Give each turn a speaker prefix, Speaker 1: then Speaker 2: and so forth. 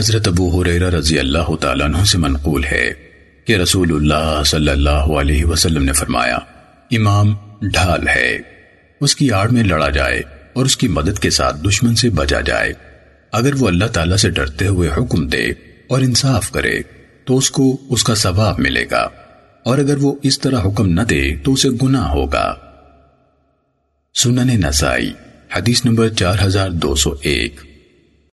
Speaker 1: حضرت ابو حریرہ رضی اللہ تعالیٰ عنہ سے منقول ہے کہ رسول اللہ صلی اللہ علیہ وسلم نے فرمایا، امام ڈھال ہے۔ اس کی آڑ میں لڑا جائے اور اس کی مدد کے ساتھ دشمن سے بچا جائے۔ اگر وہ اللہ تعالیٰ سے ڈرتے ہوئے حکم دے اور انصاف کرے، تو اس کو اس کا ثواب ملے گا۔ اور اگر وہ اس طرح حکم نہ دے، تو اسے گناہ ہوگا۔ سنن نسائی، حدیث نمبر چار ہزار دو سو ایک۔